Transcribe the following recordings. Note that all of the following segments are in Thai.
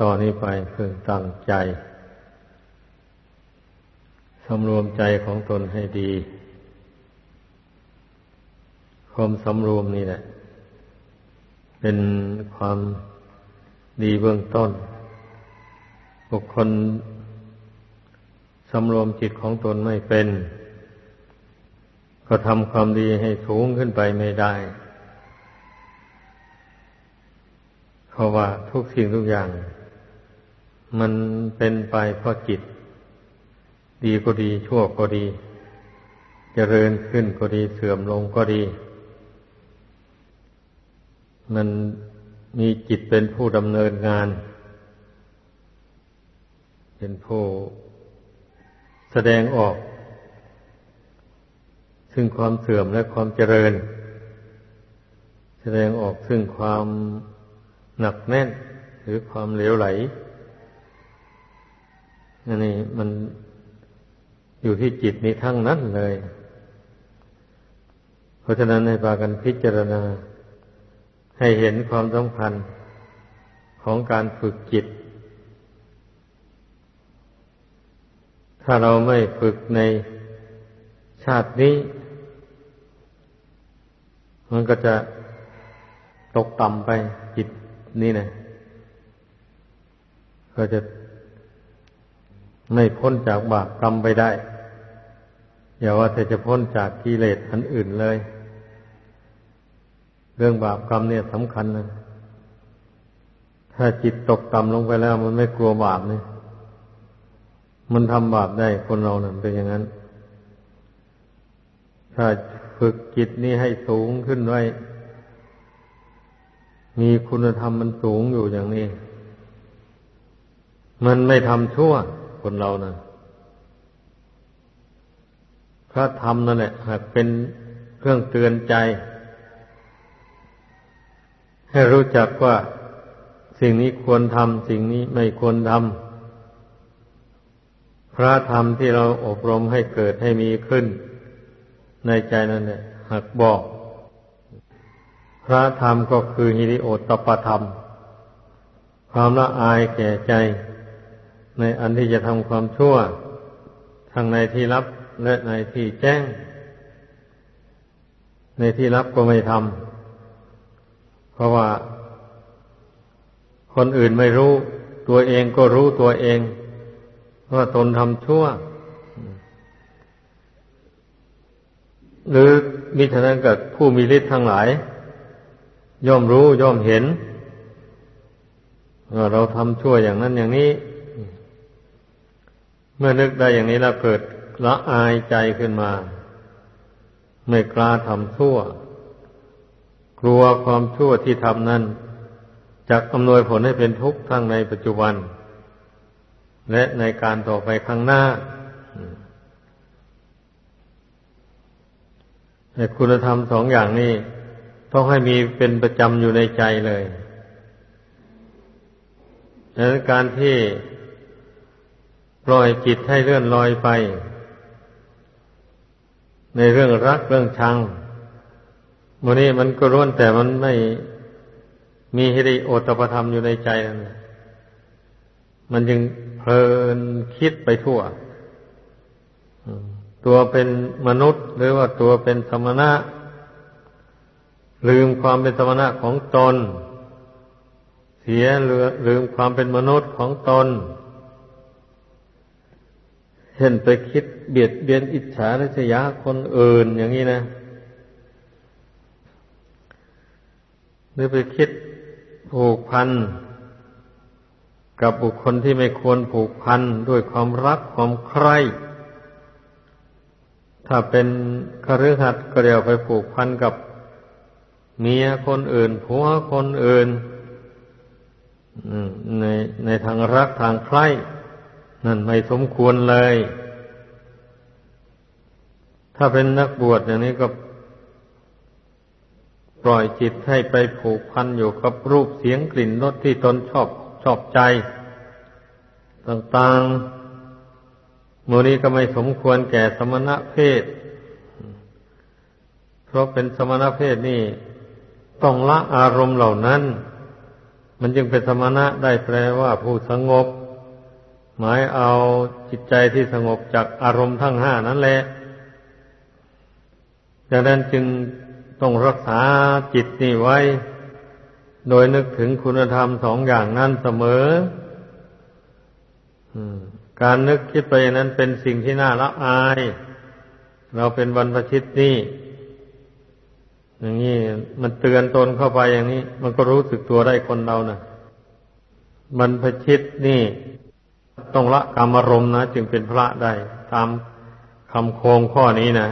ต่อนนี้ไปพึงตั้งใจ สำรวมใจของตนให้ดี ความสำรวมนี่แหละ เป็นความดีเบื้องต้น บุคคลสำรวมจิตของตนไม่เป็น ก็ทำความดีให้สูงขึ้นไปไม่ได้ เพราะว่าทุกสิ่งทุกอย่าง มันเป็นไปเพราะจิต ดีก็ดีชั่วก็ดีจเจริญขึ้นก็ดีเสื่อมลงก็ดี มันมีจิตเป็นผู้ดำเนินงาน เป็นผู้แสดงออก ซึ่งความเสื่อมและความเจริญ แสดงออกซึ่งความ หนักแน่น หรือความเหลวไหลอันนี้มันอยู่ที่จิตนี้ทั้งนั้นเลย เพราะฉะนั้นให้พากันพิจารณา ให้เห็นความสำคัญของการฝึกจิต ถ้าเราไม่ฝึกในชาตินี้ มันก็จะตกต่ำไปจิต นี่นะ ก็จะไม่พ้นจากบาปกรรมไปได้ อย่าว่าแต่จะพ้นจากกิเลสอันอื่นเลย เรื่องบาปกรรมเนี่ยสำคัญนะถ้าจิตตกต่ำลงไปแล้ว มันไม่กลัวบาปเนี่ยมันทำบาปได้คนเรานะ่ะเป็นอย่างนั้น ถ้าฝึกจิตนี้ให้สูงขึ้นไว้ มีคุณธรรมมันสูงอยู่อย่างนี้ มันไม่ทำชั่วคนเรานะพระธรรมนั่นแหละหากเป็นเครื่องเตือนใจ ให้รู้จักว่าสิ่งนี้ควรทำสิ่งนี้ไม่ควรทำพระธรรมที่เราอบรมให้เกิดให้มีขึ้น ในใจนั่นแหละหากบอก พระธรรมก็คือฮิริโอตปธรรม ความละอายแก่ใจ ในอันที่จะทำความชั่ว ทั้งในที่รับและในที่แจ้ง ในที่รับก็ไม่ทำเพราะว่า คนอื่นไม่รู้ ตัวเองก็รู้ตัวเอง ว่าตนทำชั่ว หรือมิฉะนั้นกับผู้มีฤทธิ์ทั้งหลาย ย่อมรู้ย่อมเห็นเราทำชั่วอย่างนั้นอย่างนี้ เมื่อนึกได้อย่างนี้แล้วเกิดละอายใจขึ้นมา ไม่กล้าทำชั่ว กลัวความชั่วที่ทำนั้นจะอำนวยผลให้เป็นทุกข์ทั้งในปัจจุบัน และในการต่อไปข้างหน้าแต่คุณธรรมสองอย่างนี้ ต้องให้มีเป็นประจำอยู่ในใจเลยดังนั้นการที่ปล่อยจิตให้เลื่อนลอยไป ในเรื่องรักเรื่องชังมันนี้มันก็ร้วนแต่มันไม่มีฮิริโอตปธรรมอยู่ในใจนั่นมันจึงเพลินคิดไปทั่ว ตัวเป็นมนุษย์หรือว่าตัวเป็นสมณะ ลืมความเป็นสมณะของตน เสียลืมความเป็นมนุษย์ของตน เช่นไปคิดเบียดเบียนอิจฉาริษยาคนอื่นอย่างนี้นะหรือไปคิดผูกพัน กับบุคคลที่ไม่ควรผูกพันด้วยความรักความใคร่ถ้าเป็นคฤหัสถ์ก็เดี๋ยวไปผูกพันกับ เมียคนอื่นผัวคนอื่นในในทางรักทางใคร่นั่นไม่สมควรเลย ถ้าเป็นนักบวชอย่างนี้ก็ ปล่อยจิตให้ไปผูกพันอยู่กับรูปเสียงกลิ่นรสที่ตนชอบชอบใจ ต่างๆมูนี้ก็ไม่สมควรแก่สมณะเพศ เพราะเป็นสมณะเพศนี่ ต้องละอารมณ์เหล่านั้น มันจึงเป็นสมณะได้แปลว่าผู้สงบ หมายเอาจิตใจที่สงบจากอารมณ์ทั้งห้านั่นแหละดังนั้นจึงต้องรักษาจิตนี่ไว้ โดยนึกถึงคุณธรรมสองอย่างนั้นเสมอการนึกคิดไปนั้นเป็นสิ่งที่น่าละอาย เราเป็นบรรพชิตนี่ อย่างนี้มันเตือนตนเข้าไปอย่างนี้ มันก็รู้สึกตัวได้คนเรานะบรรพชิตนี่ต้องละกรรมารมณ์นะจึงเป็นพระได้ ตามคำโคงข้อนี้นะ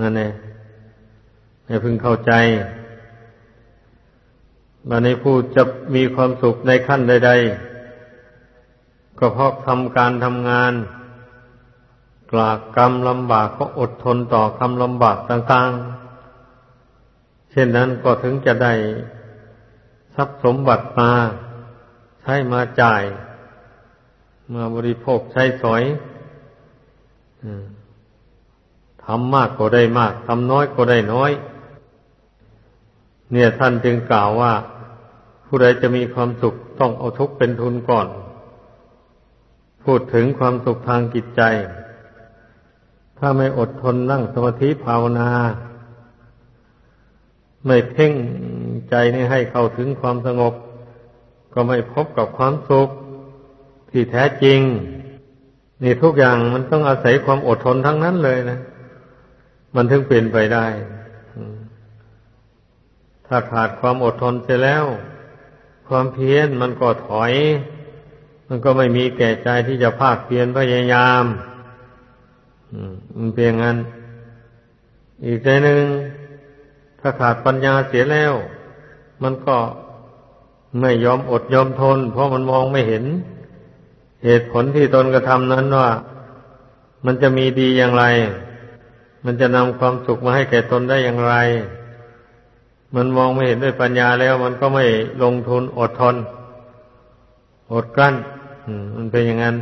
นั่นเองให้พึงเข้าใจบันในผู้จะมีความสุขในขั้นใด ๆ ก็เพราะทำการทำงาน กลากกรรมลำบากก็อดทนต่อคำลำบากต่าง ๆ เช่นนั้นก็ถึงจะได้ทรัพย์สมบัติมาใช้มาจ่าย มาบริโภคใช้สอยทำมากก็ได้มากทำน้อยก็ได้น้อย เนี่ยท่านจึงกล่าวว่า ผู้ใดจะมีความสุขต้องเอาทุกข์เป็นทุนก่อน พูดถึงความสุขทางจิตใจ ถ้าไม่อดทนนั่งสมาธิภาวนา ไม่เพ่งใจนี่ให้เข้าถึงความสงบ ก็ไม่พบกับความสุขที่แท้จริง นี่ทุกอย่างมันต้องอาศัยความอดทนทั้งนั้นเลยนะ มันถึงเป็นไปได้ ถ้าขาดความอดทนเสียแล้ว ความเพียรมันก็ถอย มันก็ไม่มีแก่ใจที่จะภาคเพียรพยายามมันเพียงนั้น อีกใจหนึ่ง ถ้าขาดปัญญาเสียแล้ว มันก็ไม่ยอมอดยอมทน เพราะมันมองไม่เห็น เหตุผลที่ตนกระทำนั้นว่า มันจะมีดีอย่างไร มันจะนำความสุขมาให้แก่ตนได้อย่างไร มันมองไม่เห็นด้วยปัญญาแล้ว มันก็ไม่ลงทุนอดทน อดกลั้นมันเป็นอย่างนั้น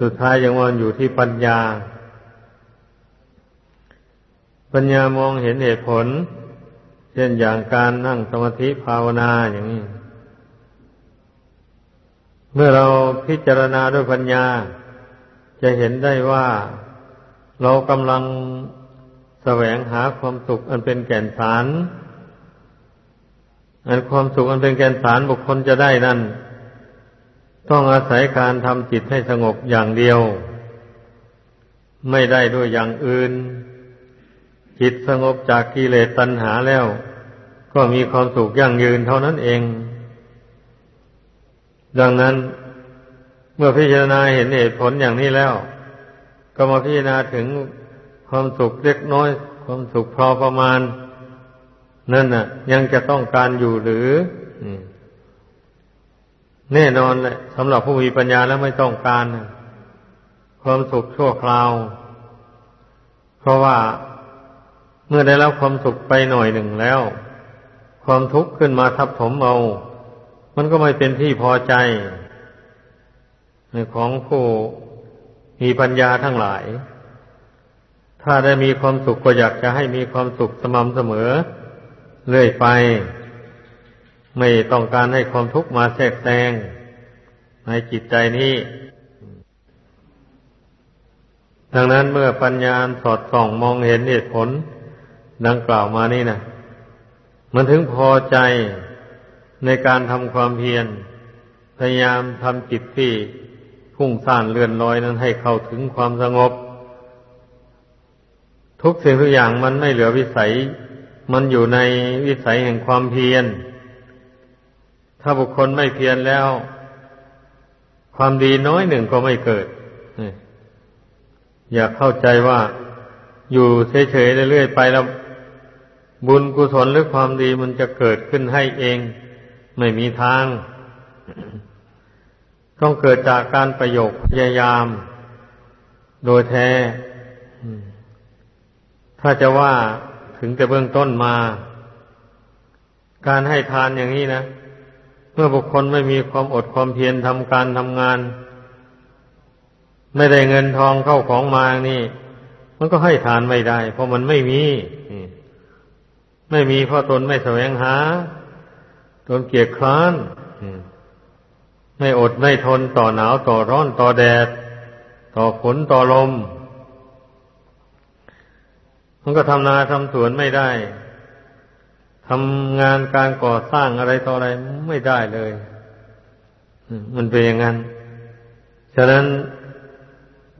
สุดท้ายยังวนอยู่ที่ปัญญา ปัญญามองเห็นเหตุผล เช่นอย่างการนั่งสมาธิภาวนาอย่างนี้ เมื่อเราพิจารณาด้วยปัญญา จะเห็นได้ว่าเรากำลังแสวงหาความสุขอันเป็นแก่นสาร อันความสุขอันเป็นแก่นสารบุคคลจะได้นั่นต้องอาศัยการทำจิตให้สงบอย่างเดียว ไม่ได้ด้วยอย่างอื่น จิตสงบจากกิเลสตัณหาแล้ว ก็มีความสุขยั่งยืนเท่านั้นเอง ดังนั้นเมื่อพิจารณาเห็นเหตุผลอย่างนี้แล้ว ก็มาพิจารณาถึงความสุขเล็กน้อย ความสุขพอประมาณ นั่นน่ะ ยังจะต้องการอยู่หรือแน่นอนแหละสำหรับผู้มีปัญญาแล้วไม่ต้องการ ความสุขชั่วคราว เพราะว่า เมื่อได้รับความสุขไปหน่อยหนึ่งแล้ว ความทุกข์ขึ้นมาทับถมเอา มันก็ไม่เป็นที่พอใจ ในของผู้มีปัญญาทั้งหลาย ถ้าได้มีความสุขก็อยากจะให้มีความสุขสม่ำเสมอ เรื่อยไป ไม่ต้องการให้ความทุกข์มาแทรกแซงในจิตใจนี้ดังนั้นเมื่อปัญญาสอดส่องมองเห็นเหตุผล ดังกล่าวมานี่นะมันถึงพอใจในการทำความเพียร พยายามทำจิตที่พุ่งซ่านเลื่อนลอยนั้นให้เข้าถึงความสงบ ทุกสิ่งทุกอย่างมันไม่เหลือวิสัย มันอยู่ในวิสัยแห่งความเพียร ถ้าบุคคลไม่เพียรแล้ว ความดีน้อยหนึ่งก็ไม่เกิด อย่าเข้าใจว่าอยู่เฉยๆเรื่อยๆไปแล้ว บุญกุศลหรือความดีมันจะเกิดขึ้นให้เอง ไม่มีทาง ต้องเกิดจากการประโยคพยายาม โดยแท้ ถ้าจะว่าถึงแต่เบื้องต้นมา การให้ทานอย่างนี้นะ เมื่อบุคคลไม่มีความอดความเพียรทำการทำงาน ไม่ได้เงินทองเข้าของมานี่ มันก็ให้ทานไม่ได้ เพราะมันไม่มี ไม่มีเพราะตนไม่แสวงหาจนเกียจคร้านไม่อดไม่ทนต่อหนาวต่อร้อนต่อแดด ต่อฝนต่อลม มันก็ทำนาทำสวนไม่ได้ทำงานการก่อสร้างอะไรต่ออะไรไม่ได้เลยมันเป็นอย่างนั้น ฉะนั้น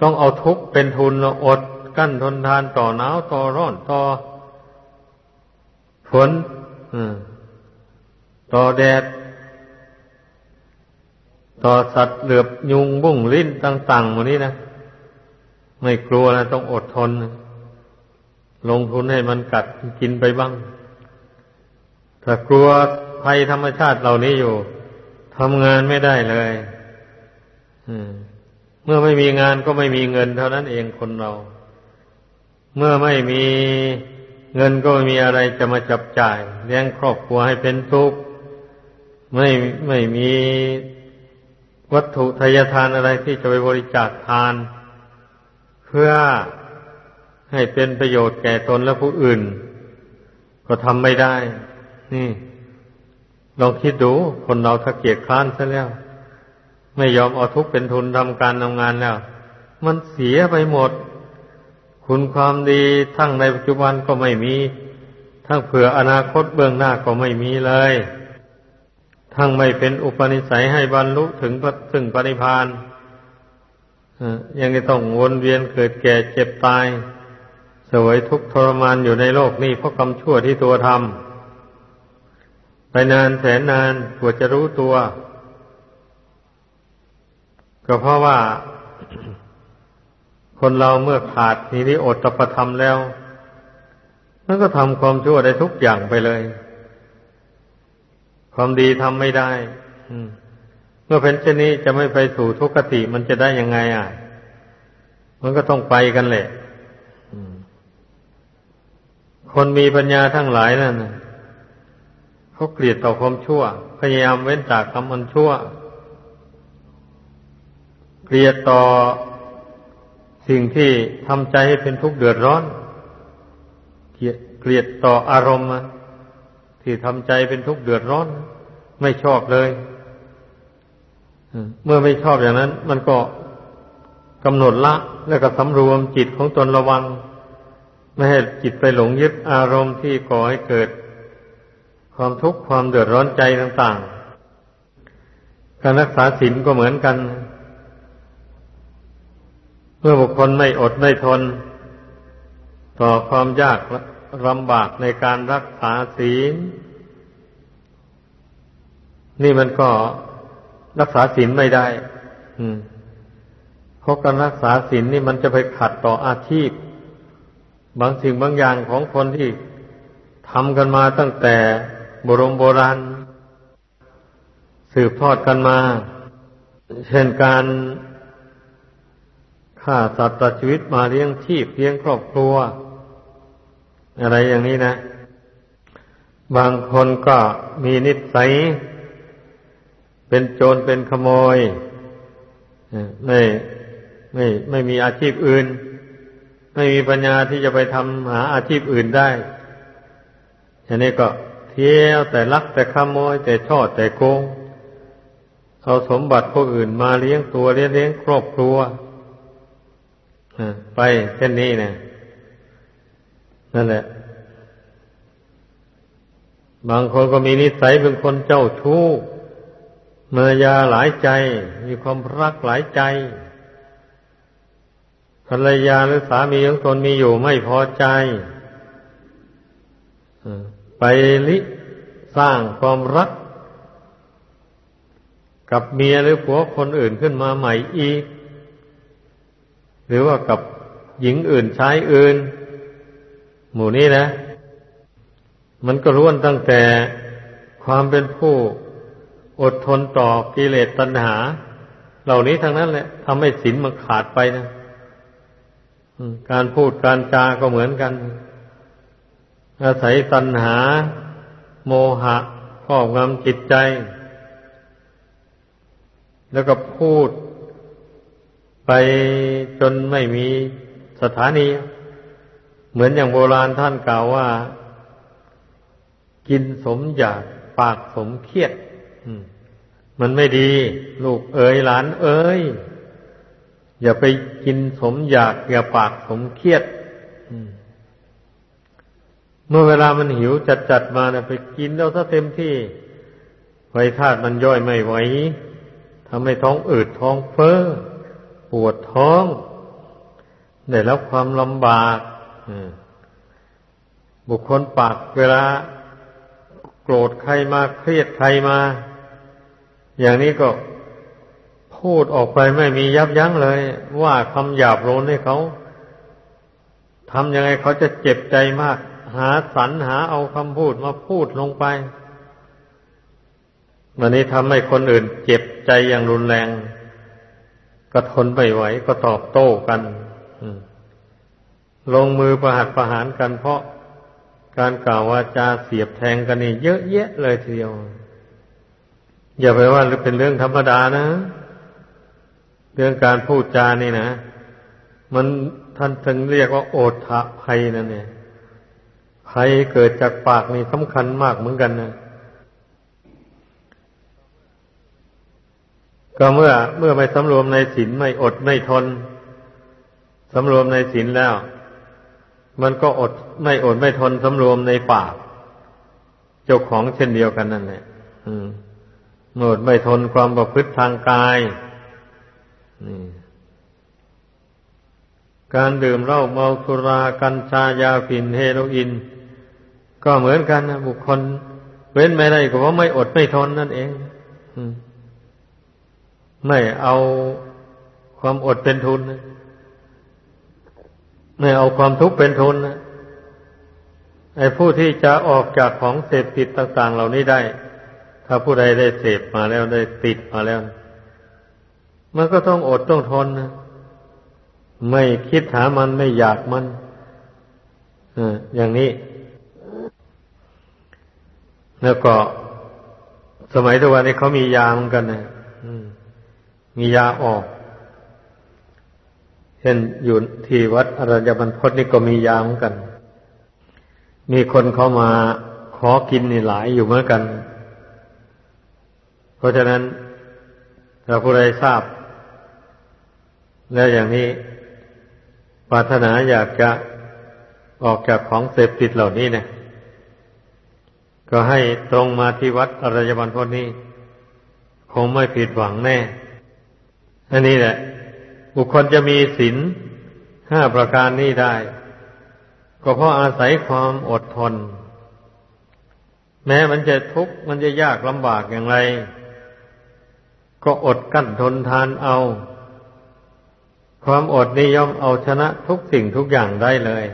ต้องเอาทุกข์เป็นทุนอดกั้นทนทานต่อหนาวต่อร้อนต่อ ฝนต่อแดด ต่อสัตว์เหลือบยุงบุ้งลิ้นต่างๆหมดนี้นะ ไม่กลัวนะต้องอดทน ลงทุนให้มันกัดกินไปบ้าง ถ้ากลัวภัยธรรมชาติเหล่านี้อยู่ทำงานไม่ได้เลยเมื่อไม่มีงานก็ไม่มีเงินเท่านั้นเองคนเรา เมื่อไม่มี เงินก็ไม่มีอะไรจะมาจับจ่ายเลี้ยงครอบครัวให้เป็นทุกข์ไม่ไม่มีวัตถุทายทานอะไรที่จะไปบริจาคทาน เพื่อให้เป็นประโยชน์แก่ตนและผู้อื่น ก็ทำไม่ได้ นี่ลองคิดดูคนเราถ้าเกียจคร้านซะแล้ว ไม่ยอมเอาทุกข์เป็นทุนทำการทำงานแล้ว มันเสียไปหมด คุณความดีทั้งในปัจจุบันก็ไม่มี ทั้งเผื่ออนาคตเบื้องหน้าก็ไม่มีเลย ทั้งไม่เป็นอุปนิสัยให้บรรลุถึงถึงปณิพานยังต้องวนเวียนเกิดแก่เจ็บตาย สวยทุกข์ทรมานอยู่ในโลกนี้เพราะกรรมชั่วที่ตัวทำไปนานแสนนานกว่าจะรู้ตัว ก็เพราะว่า คนเราเมื่อขาดนิริโอตประธรรมแล้ว มันก็ทำความชั่วได้ทุกอย่างไปเลย ความดีทำไม่ได้เมื่อเป็นเช่นนี้จะไม่ไปสู่ทุกขติมันจะได้ยังไง อะ มันก็ต้องไปกันแหละคนมีปัญญาทั้งหลายนั่นเขาเกลียดต่อความชั่ว พยายามเว้นจากคำมันชั่ว เกลียดต่อ สิ่งที่ทำใจให้เป็นทุกข์เดือดร้อน เกลียดต่ออารมณ์ที่ทำใจเป็นทุกข์เดือดร้อน ไม่ชอบเลยเมื่อไม่ชอบอย่างนั้น มันก็กำหนดละ แล้วก็สำรวมจิตของตนระวัง ไม่ให้จิตไปหลงยึดอารมณ์ที่ก่อให้เกิด ความทุกข์ความเดือดร้อนใจต่าง ๆ การรักษาศีลก็เหมือนกัน มื่อบุคคลไม่อดไม่ทน ต่อความยากลำบากในการรักษาศีล นี่มันก็รักษาศีลไม่ได้เพราะการรักษาศีลนี่มันจะไปขัดต่ออาชีพ บางสิ่งบางอย่างของคนที่ทำกันมาตั้งแต่บรมโบราณ สืบทอดกันมา เช่นการ ฆ่าสัตว์ตัดชีวิตมาเลี้ยงชีพเลี้ยงครอบครัว อะไรอย่างนี้นะ บางคนก็มีนิสัย เป็นโจรเป็นขโมยไม่ไม่ไม่มีอาชีพอื่น ไม่มีปัญญาที่จะไปทำหาอาชีพอื่นได้อันนี้ก็เที่ยวแต่ลักแต่ขโมย แต่ช่อแต่โกงเอาสมบัติผู้อื่นมาเลี้ยงตัวเลี้ยงเลี้ยงครอบครัว ไปเช่นนี้นะนั่นแหละ บางคนก็มีนิสัยเป็นคนเจ้าชู้เมยาหลายใจ มีความรักหลายใจภรรยาหรือสามีของตนมีอยู่ไม่พอใจไปลิสร้างความรัก กับเมียหรือผัวคนอื่นขึ้นมาใหม่อีก หรือว่ากับหญิงอื่นชายอื่น หมู่นี้นะ มันก็ล้วนตั้งแต่ความเป็นผู้อดทนต่อกิเลสตัณหา เหล่านี้ทั้งนั้นแหละทำให้ศีลมันขาดไปนะการพูดการจาก็เหมือนกัน อาศัยตัณหา โมหะครอบงำจิตใจ แล้วก็พูด ไปจนไม่มีสถานี เหมือนอย่างโบราณท่านกล่าวว่า กินสมอยากปากสมเครียดมันไม่ดี ลูกเอ๋ยหลานเอ๋ยอย่าไปกินสมอยาก อย่าปากสมเครียดเมื่อเวลามันหิวจัดจัดมาเนี่ยไปกินเอาซะเต็มที่ไฟธาตุมันย่อยไม่ไหวทำให้ท้องอืดท้องเฟ้อ ปวดท้อง ได้รับความลำบากบุคคลปากเวลา โกรธใครมาเครียดใครมา อย่างนี้ก็พูดออกไปไม่มียับยั้งเลย ว่าคำหยาบโลนให้เขาทำยังไงเขาจะเจ็บใจมาก หาสรรหาเอาคำพูดมาพูดลงไปวันนี้ทำให้คนอื่นเจ็บใจอย่างรุนแรง ก็ทนไม่ไหวก็ตอบโต้กันลงมือประหัตประหารกันเพราะการกล่าววาจาเสียบแทงกันนี่เยอะแยะเลยทีเดียว อย่าไปว่าเป็นเรื่องธรรมดานะ เรื่องการพูดจานี่นะ มันท่านถึงเรียกว่าโอทะภัยนั่นเนี่ยภัยเกิดจากปากนี่สำคัญมากเหมือนกันนะ ก็เมื่อเมื่อไม่สำรวมในศีลไม่อดไม่ทนสำรวมในศีลแล้ว มันก็อดไม่อดไม่ทนสำรวมในปากเจ้าของเช่นเดียวกันนั่นแหละออดไม่ทนความประพฤติทางกายการดื่มเหล้าเมาสุรากัญชายาฝิ่นเฮโรอีนก็เหมือนกันนะบุคคล เว้นไม่ได้ก็เพราะไม่อดไม่ทนนั่นเอง อืม ไม่เอาความอดเป็นทุน ไม่เอาความทุกข์เป็นทุนนะไอ้ผู้ที่จะออกจากของเสพติดต่างๆ เหล่านี้ได้ ถ้าผู้ใดได้เสพมาแล้วได้ติดมาแล้ว มันก็ต้องอดต้องทนนะไม่คิดหามันไม่อยากมันอย่างนี้ แล้วก็สมัยทุกวันนี้เขามียาเหมือนกันนะ มียาออก เช่นอยู่ที่วัดอรัญญบรรพตนี่ก็มียาเหมือนกัน มีคนเข้ามาขอกินนี่หลายอยู่เหมือนกัน เพราะฉะนั้นถ้าผู้ใดทราบ แล้วอย่างนี้ปรารถนาอยากจะออกจากของเสพติดเหล่านี้เนี่ยก็ให้ตรงมาที่วัดอรัญญบรรพตนี้ คงไม่ผิดหวังแน่ อันนี้แหละ บุคคลจะมีศีลห้าประการนี้ได้ ก็เพราะอาศัยความอดทน แม้มันจะทุกข์มันจะยากลำบากอย่างไร ก็อดกั้นทนทานเอา ความอดนี้ย่อมเอาชนะทุกสิ่งทุกอย่างได้เลย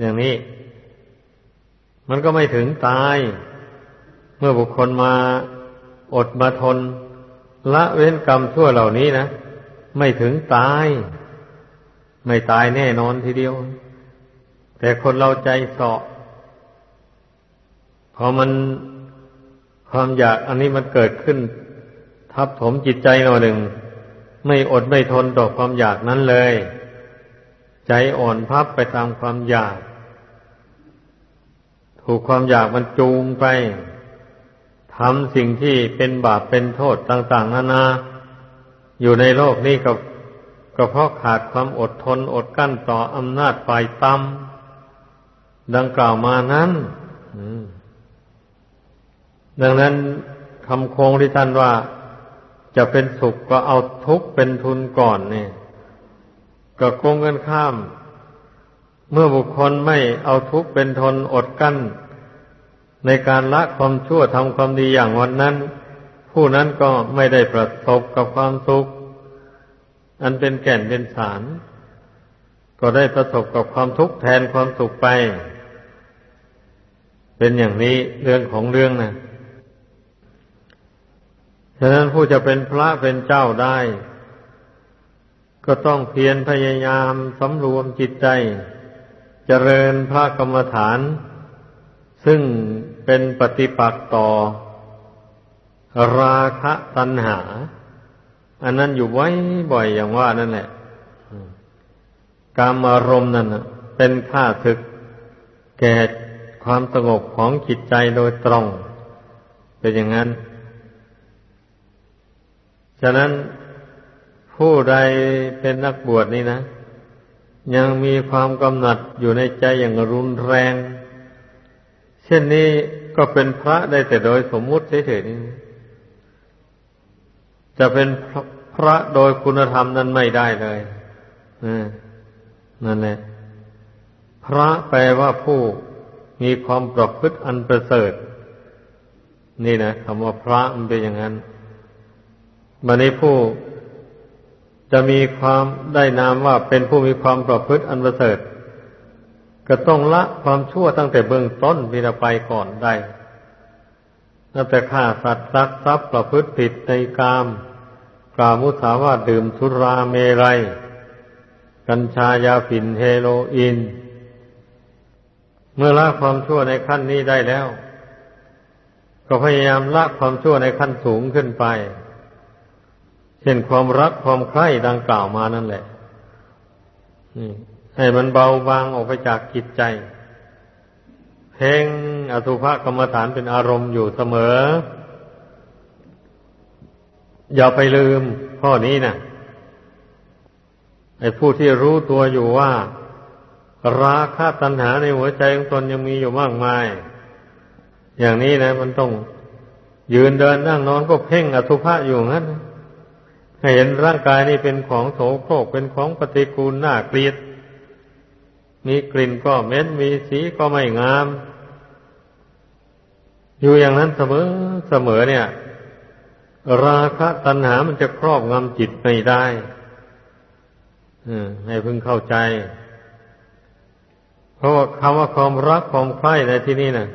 อย่างนี้ มันก็ไม่ถึงตาย เมื่อบุคคลมาอดมาทน ละเว้นกรรมชั่วเหล่านี้นะไม่ถึงตาย ไม่ตายแน่นอนทีเดียว แต่คนเราใจเสาะพอมันความอยากอันนี้มันเกิดขึ้น ทับถมจิตใจหน่อยหนึ่ง ไม่อดไม่ทนต่อความอยากนั้นเลย ใจอ่อนพับไปตามความอยาก ถูกความอยากมันจูงไป ทำสิ่งที่เป็นบาปเป็นโทษต่าง ๆ นานา อยู่ในโลกนี้ก็ก็เพราะขาดความอดทนอดกั้นต่ออำนาจฝ่ายต่ำดังกล่าวมานั้นดังนั้นคำโคงที่ท่านว่าจะเป็นสุขก็เอาทุกข์เป็นทุนก่อนเนี่ยก็โกงกันข้าม เมื่อบุคคลไม่เอาทุกข์เป็นทนอดกั้น ในการละความชั่วทำความดีอย่างวันนั้น ผู้นั้นก็ไม่ได้ประสบกับความสุข อันเป็นแก่นเป็นสาร ก็ได้ประสบกับความทุกข์แทนความสุขไป เป็นอย่างนี้เรื่องของเรื่องนะฉะนั้นผู้จะเป็นพระเป็นเจ้าได้ ก็ต้องเพียรพยายามสำรวมจิตใจเจริญพระกรรมฐาน ซึ่ง เป็นปฏิปักษ์ต่อ ราคะตัณหา อันนั้นอยู่ไว้บ่อยอย่างว่านั่นแหละกามอารมณ์นั่นเป็นข้าศึก แก่ความสงบของจิตใจโดยตรง เป็นอย่างนั้น ฉะนั้นผู้ใดเป็นนักบวชนี่นะ ยังมีความกำหนัดอยู่ในใจอย่างรุนแรง เช่นนี้ก็เป็นพระได้แต่โดยสมมุติเฉยๆนี่จะเป็นพระโดยคุณธรรมนั้นไม่ได้เลยนั่นแหละ พระแปลว่าผู้มีความประพฤติอันประเสริฐ นี่นะคำว่าพระมันเป็นอย่างนั้นบันนี้ผู้จะมีความได้นามว่าเป็นผู้มีความประพฤติอันประเสริฐ ก็ต้องละความชั่วตั้งแต่เบื้องต้นพิราไปก่อนได้ตั้งแต่ฆ่าสัตว์รักทรัพย์ประพฤติผิดในกามกล่าวมุสาวาดื่มสุราเมรัย กัญชายาฝิ่นเฮโรอีน เมื่อละความชั่วในขั้นนี้ได้แล้ว ก็พยายามละความชั่วในขั้นสูงขึ้นไป เช่นความรักความใคร่ดังกล่าวมานั่นแหละนี่ ให้มันเบาบางออกไปจากจิตใจเพ่งอสุภกรรมฐานเป็นอารมณ์อยู่เสมอ อย่าไปลืมข้อนี้นะไอ้ผู้ที่รู้ตัวอยู่ว่า ราคะตัณหาในหัวใจของตนยังมีอยู่มากมาย อย่างนี้นะ มันต้องยืนเดินนั่งนอนก็เพ่งอสุภะอยู่งั้นให้เห็นร่างกายนี่เป็นของโสโครกเป็นของปฏิกูลน่าเกลียด มีกลิ่นก็เหม็นมีสีก็ไม่งาม อยู่อย่างนั้นเสมอเสมอเนี่ย ราคะตัณหามันจะครอบงำจิตไม่ได้ให้พึงเข้าใจ เพราะคำว่าความรักความใคร่ในที่นี้นะ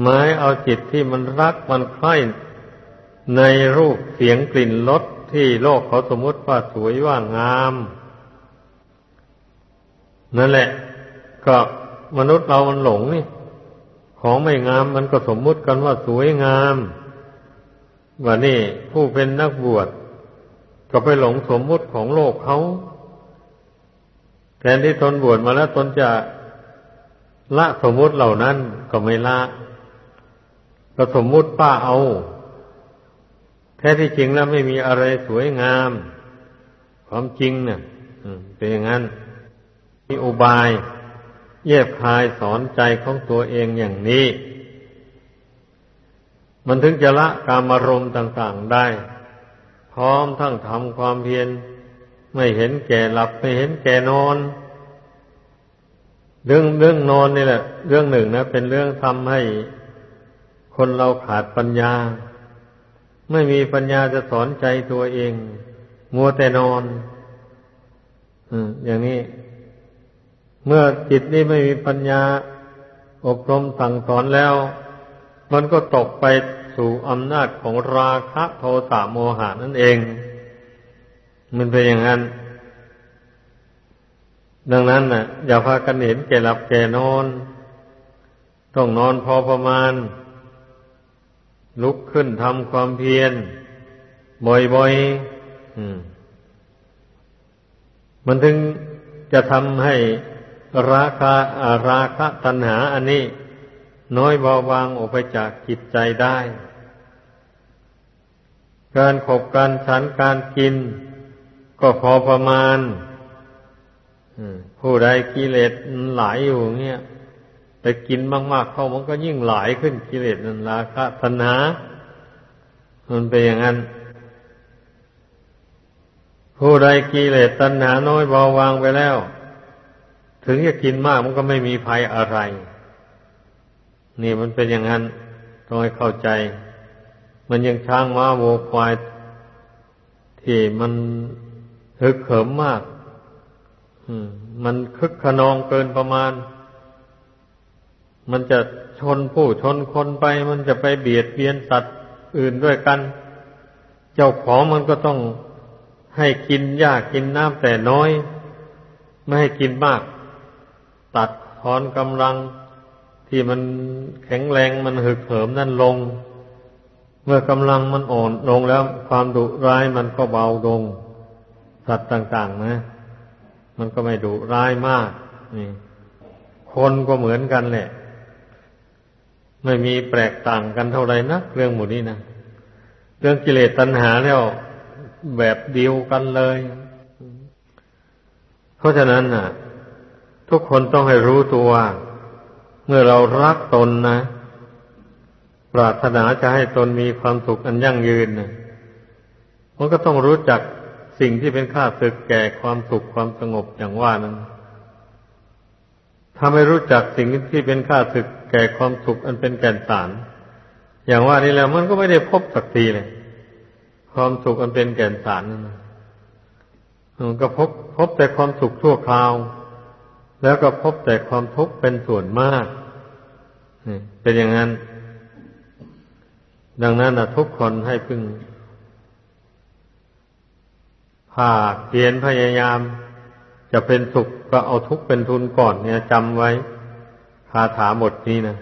หมายเอาจิตที่มันรักมันใคร่ในรูปเสียงกลิ่นรสที่โลกเขาสมมติว่าสวยว่างาม นั่นแหละ ก็มนุษย์เรามันหลงนี่ ของไม่งามมันก็สมมุติกันว่าสวยงามว่านี่ผู้เป็นนักบวชก็ไปหลงสมมุติของโลกเขาแทนที่ตนบวชมาแล้วตนจะละสมมุติเหล่านั้นก็ไม่ละก็สมมุติป้าเอา แท้ที่จริงแล้วไม่มีอะไรสวยงาม ความจริงเนี่ยเป็นอย่างนั้น มีอุบายเย็บคายสอนใจของตัวเองอย่างนี้ มันถึงจะละกามารมณ์ต่างๆได้ พร้อมทั้งทำความเพียรไม่เห็นแก่หลับไม่เห็นแก่นอน เรื่องเรื่องนอนนี่แหละ เรื่องหนึ่งนะ เป็นเรื่องทำให้คนเราขาดปัญญา ไม่มีปัญญาจะสอนใจตัวเอง มัวแต่นอนอย่างนี้ เมื่อจิตนี้ไม่มีปัญญาอบรมสั่งสอนแล้ว มันก็ตกไปสู่อำนาจของราคะโทสะโมหานั่นเอง มันเป็นอย่างนั้น ดังนั้นน่ะ อย่าพากันเห็นแก่หลับแก่นอน ต้องนอนพอประมาณ ลุกขึ้นทำความเพียร บ่อยๆมันถึงจะทำให้ ราคาอาราคะตัณหาอันนี้ น้อยเบาบางออกไปจากจิตใจได้ การขบการฉันการกิน ก็พอประมาณผู้ใดกิเลสหลายอยู่เงี้ยไปกินมากๆเข้ามันก็ยิ่งหลายขึ้นกิเลสนั้นราคะตัณหามันเป็นอย่างนั้น ผู้ใดกิเลสตัณหาน้อยเบาบางไปแล้ว ถึงจะกินมากมันก็ไม่มีภัยอะไร นี่มันเป็นอย่างนั้นต้องให้เข้าใจ มันยังช้างม้าโวควายที่มันฮึกเหิมมากมันคึกขนองเกินประมาณ มันจะชนผู้ชนคนไป มันจะไปเบียดเบียนสัตว์อื่นด้วยกัน เจ้าของมันก็ต้องให้กินหญ้ากินน้ำแต่น้อย ไม่ให้กินมาก ตัดทอนกำลังที่มันแข็งแรงมันหึกเหิมนั่นลง เมื่อกำลังมันอ่อนลงแล้วความดุร้ายมันก็เบาลง สัตว์ต่าง ๆ นะ มันก็ไม่ดุร้ายมากนี่คนก็เหมือนกันแหละ ไม่มีแปลกต่างกันเท่าไหร่นักเรื่องหมู่นี้นะเรื่องกิเลสตัณหาแล้วแบบเดียวกันเลย เพราะฉะนั้นน่ะ ทุกคนต้องให้รู้ตัว เมื่อเรารักตนนะ ปรารถนาจะให้ตนมีความสุขอันยั่งยืนนะมันก็ต้องรู้จักสิ่งที่เป็นค่าศึกแก่ความสุขความสงบอย่างว่านั้นถ้าไม่รู้จักสิ่งที่เป็นค่าศึกแก่ความสุขอันเป็นแก่นสาร อย่างว่านี้แล้วมันก็ไม่ได้พบสักทีเลยความสุขอันเป็นแก่นสารนั่นมันก็พบพบแต่ความสุขชั่วคราว แล้วก็พบแต่ความทุกข์เป็นส่วนมากเป็นอย่างนั้น ดังนั้นทุกคนให้พึงภาคเพียนพยายาม จะเป็นสุขก็เอาทุกข์เป็นทุนก่อนเนี่ยจำไว้คาถาบทนี้นะ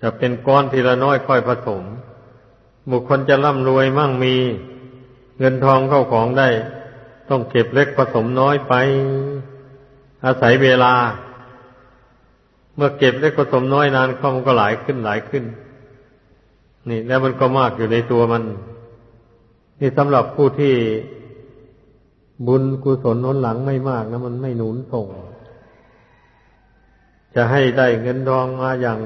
จะเป็นก้อนทีละน้อยค่อยผสม บุคคลจะร่ำรวยมั่งมี เงินทองเข้าของได้ ต้องเก็บเล็กผสมน้อยไป อาศัยเวลา เมื่อเก็บเล็กผสมน้อยนานเข้ามันก็หลายขึ้นหลายขึ้น นี่แล้วมันก็มากอยู่ในตัวมัน นี่สำหรับผู้ที่บุญกุศลน้นหลังไม่มากนะมันไม่หนุนส่ง จะให้ได้เงินทองมาอย่าง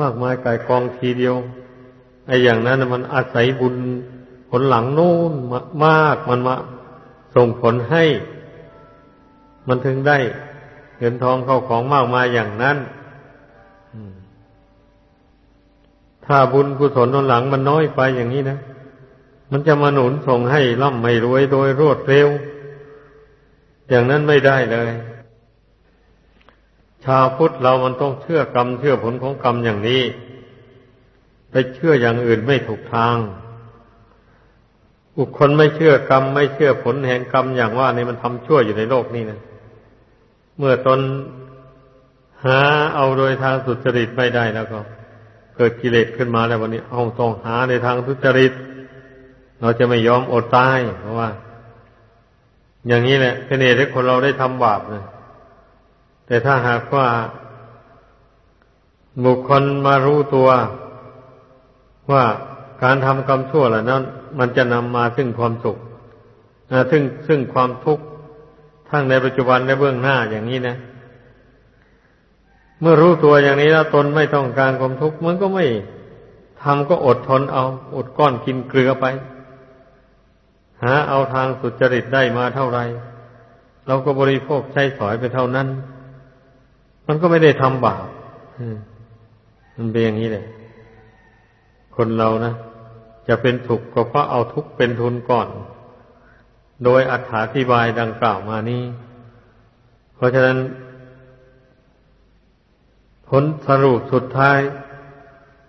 มากมายกายกองทีเดียวไอ้อย่างนั้นมันอาศัยบุญ ลหลังนู่นมากมันมาส่งผลให้ มันถึงได้เงินทองเข้าของมากมายอย่างนั้นถ้าบุญกุศลนนหลังมันน้อยไปอย่างนี้นะ มันจะมาหนุนส่งให้ร่ำไม่รวยโดยรวดเร็ว อย่างนั้นไม่ได้เลย ชาวพุทธเรามันต้องเชื่อกรรมเชื่อผลของกรรมอย่างนี้ ไปเชื่ออย่างอื่นไม่ถูกทาง บุคคลไม่เชื่อกรรม ไม่เชื่อผลแห่งกรรมอย่างว่านี่มันทำชั่วอยู่ในโลกนี้นะเมื่อตนหาเอาโดยทางสุจริตไม่ได้แล้วก็ เกิดกิเลสขึ้นมาแล้ววันนี้เอาต้องหาในทางสุจริต เราจะไม่ยอมอดตายเพราะว่า อย่างนี้แหละเป็นเหตุให้คนเราได้ทำบาปนะแต่ถ้าหากว่าบุคคลมารู้ตัวว่าการทำกรรมชั่วเหล่านั้น มันจะนำมาซึ่งความสุขซึ่งซึ่งความทุกข์ทั้งในปัจจุบันและเบื้องหน้าอย่างนี้นะ เมื่อรู้ตัวอย่างนี้แล้วตนไม่ต้องการความทุกข์มันก็ไม่ทำก็อดทนเอา อดก้อนกินเกลือไป หาเอาทางสุจริตได้มาเท่าไรเราก็บริโภคใช้สอยไปเท่านั้น มันก็ไม่ได้ทำบาปมันเป็นอย่างนี้เลยคนเรานะ จะเป็นสุขก็เพราะเอาทุกข์เป็นทุนก่อน โดยอธิบายดังกล่าวมานี้ เพราะฉะนั้น ผลสรุปสุดท้าย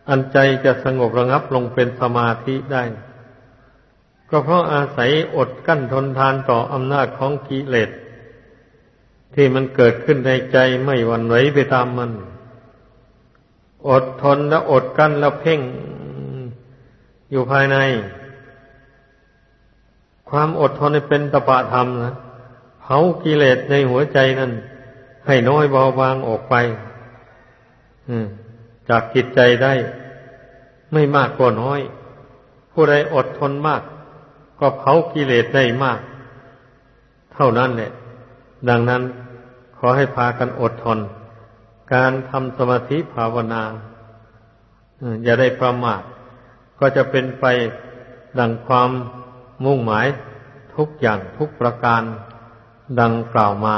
อันใจจะสงบระงับลงเป็นสมาธิได้ ก็เพราะอาศัยอดกั้นทนทานต่ออำนาจของกิเลสที่มันเกิดขึ้นในใจไม่หวั่นไหวไปตามมัน อดทนแล้วอดกั้นแล้วเพ่ง อยู่ภายใน ความอดทนเป็นตปะธรรมนะเผากิเลสในหัวใจนั้นให้น้อยเบาบางออกไปจากจิตใจได้ ไม่มากก็น้อย ผู้ใดอดทนมาก ก็เผากิเลสได้มาก เท่านั้นแหละดังนั้นขอให้พากันอดทน การทำสมาธิภาวนาอย่าได้ประมาท ก็จะเป็นไปดังความมุ่งหมายทุกอย่างทุกประการดังกล่าวมา